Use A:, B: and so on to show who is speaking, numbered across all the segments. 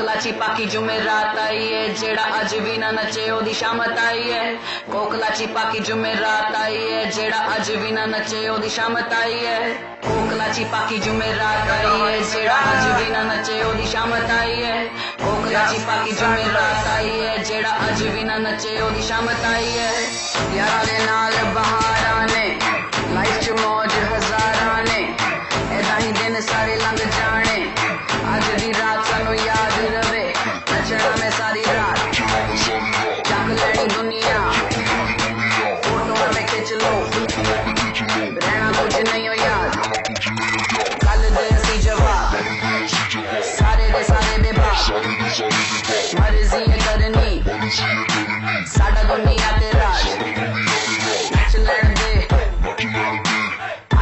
A: कोकलाची पाकी जुमेरात आई है, जेड़ा अज भी ना नचे, ओदी शामत आई है। कोकलाची पाकी जुमेरात आई है, जेड़ा अज भी ना नचे, ओदी शामत आई है। कोकला ची पाकी जुमेरात आई है, जेड़ा अज भी ना नचे, ओदी शामत आई है। कोकलाची पाकी जुमेरात आई है, जेड़ा अज भी ना नचे, ओदी शामत आई है। यारे नाल बहार आने लाइफ मौज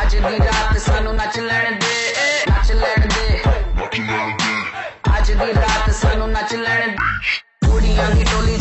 A: ਅੱਜ ਦੀ ਰਾਤ ਸਾਨੂੰ ਨੱਚ ਲੈਣ ਦੇ ਨੱਚ ਲੈਣ ਦੇ ਅੱਜ ਦੀ ਰਾਤ ਸਾਨੂੰ ਨੱਚ ਲੈਣ ਦੇ ਕੁੜੀਆਂ ਦੀ ਟੋਲੀ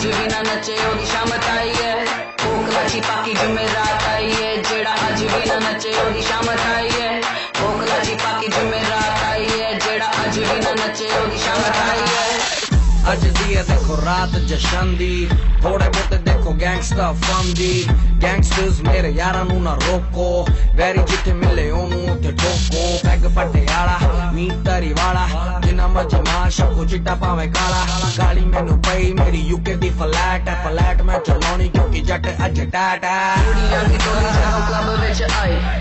A: जी भी ना नचे ओदी शाम आई है। भूख बची पाकी जिम्मेदार आई है। जेड़ा हाजी बिना ना नचे ओदी शाम आई है। ਅੱਜ
B: ਦੀ ਹੈ ਦੇਖੋ ਰਾਤ ਜਸ਼ਨ ਦੀ ਥੋੜੇ ਬਹੁਤੇ ਦੇਖੋ ਗੈਂਗਸਟਰ ਫਨ ਦੀ ਗੈਂਗਸਟਰਸ ਮੇਰੇ ਯਾਰਾਂ ਨੂੰ ਨਾ ਰੋਕੋ ਵੈਰੀ ਜਿੱਥੇ ਮਿਲੇ ਉਹਨੂੰ ਉੱਥੇ ਠੋਕੋ ਪੈਗ ਪਟਿਆਲਾ ਮੀਟਰੀ ਵਾਲਾ ਜਿੰਨਾ ਮਰਜੀ ਮਾਰ ਸ਼ਕੋ ਚਿੱਟਾ ਭਾਵੇਂ ਕਾਲਾ ਗਾਲੀ ਮੈਨੂੰ ਪਈ ਮੇਰੀ ਯੂਕੇ ਦੀ ਫਲੈਟ ਹੈ ਫਲੈਟ ਮੈਂ ਚਲਾਉਣੀ ਕਿਉਂਕਿ ਜੱਟ ਅੱਜ ਟਾਟ ਹੈ
A: ਕੁੜੀਆਂ ਦੀ ਟੋਲੀ ਜਦੋਂ ਕਲੱਬ ਵਿੱਚ ਆਏ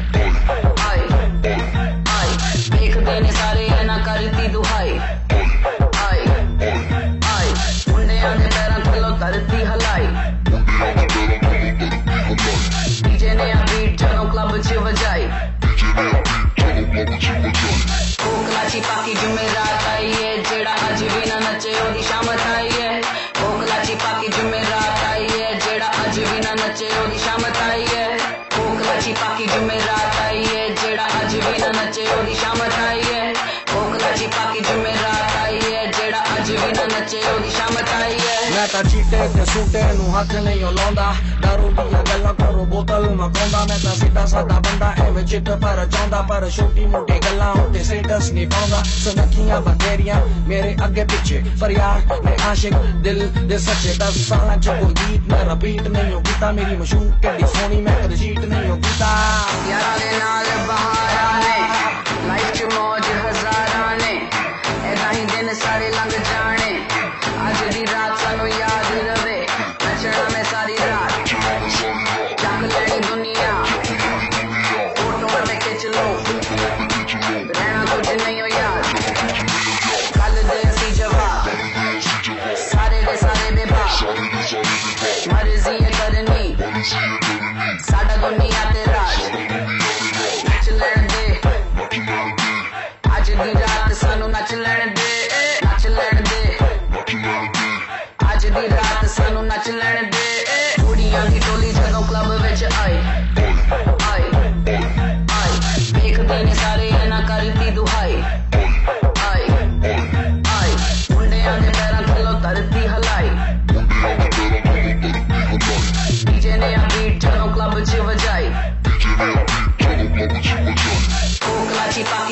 A: ਨਾ ਨੱਚੇ ਉਹਦੀ ਸ਼ਾਮਤ ਆਈ ਏ ਕੋਕਲਾ ਚਿਪਾਕੀ ਜੁਮੇਰਾਤ ਆਈ ਏ ਜਿਹੜਾ ਅੱਜ ਵੀ ਨਾ ਨੱਚੇ ਉਹਦੀ ਸ਼ਾਮਤ ਆਈ ਏ ਕੋਕਲਾ ਚਿਪਾਕੀ ਜੁਮੇਰਾਤ ਆਈ ਏ ਜਿਹੜਾ ਅੱਜ ਵੀ ਨਾ ਨੱਚੇ ਉਹਦੀ ਸ਼ਾਮਤ ਆਈ ਏ
B: ਮੈਂ ਤਾਂ ਚੀਟੇ ਤੇ ਸੂਟੇ ਨੂੰ ਹੱਥ ਨਹੀਂ ਓ ਲਾਉਂਦਾ ਦਾਰੂ ਦੀਆਂ ਗੱਲਾਂ ਕਰੋ ਬੋਤਲ ਮਕਾਉਂਦਾ ਮੈਂ ਤਾਂ ਸਿੱਧਾ ਸਾਦਾ ਬੰਦਾ ਐਵੇਂ ਚਿੱਟ ਪਰ ਚਾਹੁੰਦਾ ਪਰ ਛੋਟੀ ਮੋਟੀ ਗੱਲਾਂ ਉੱਤੇ ਸਟੇਟਸ ਨਹੀਂ ਪਾਉਂਦਾ। ਸੁਨੱਖੀਆਂ ਬਥੇਰੀਆਂ ਮੇਰੇ ਅੱਗੇ ਪਿੱਛੇ ਪਰ ਯਾਰ ਮੈਂ ਆਸ਼ਿਕ, ਦਿਲ ਦੇ ਸੱਚੇ ਦਸ ਸਾਲਾਂ ਚ ਕੋਈ ਗੀਤ ਮੈਂ ਰਿਪੀਟ ਨਹੀਂ ਹੋ ਕੀਤਾ, ਮੇਰੀ ਮਸ਼ਹੂਰ ਕਿੱਡੀ ਸੋਹਣੀ ਮੈਂ ਕਦੇ cheat ਨਹੀਂ ਹੋ ਕੀਤਾ।
A: ਯਾਰਾਂ ਦੇ ਨਾਲ ਬਹਾਰਾਂ ਸਾਨੂੰ ਨੱਚ ਲੈਣ ਦੇ ਕੁੜੀਆਂ ਦੀ ਟੋਲੀ ਜਦੋਂ ਕਲੱਬ ਵਿੱਚ ਆਏ ਆਏ ਆਏ ਦੇਖਦੇ ਨੇ ਸਾਰੇ ਇਹਨਾਂ ਕਰਦੀ ਦੁਹਾਈ ਆਏ ਆਏ ਮੁੰਡਿਆਂ ਦੇ ਪੈਰਾਂ ਥੱਲੋਂ ਧਰਤੀ ਹਲਾਈ ਡੀਜੇ ਨੇ ਆ ਬੀਟ ਜਦੋਂ ਕਲੱਬ 'ਚ ਵਜਾਈ ਕੋਕਲਾ ਚਿਪਾਕੀ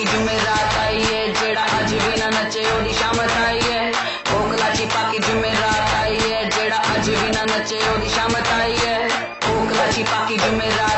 A: बचे और दिशा मताई है। ओ लाची पाकी जिम्मेदार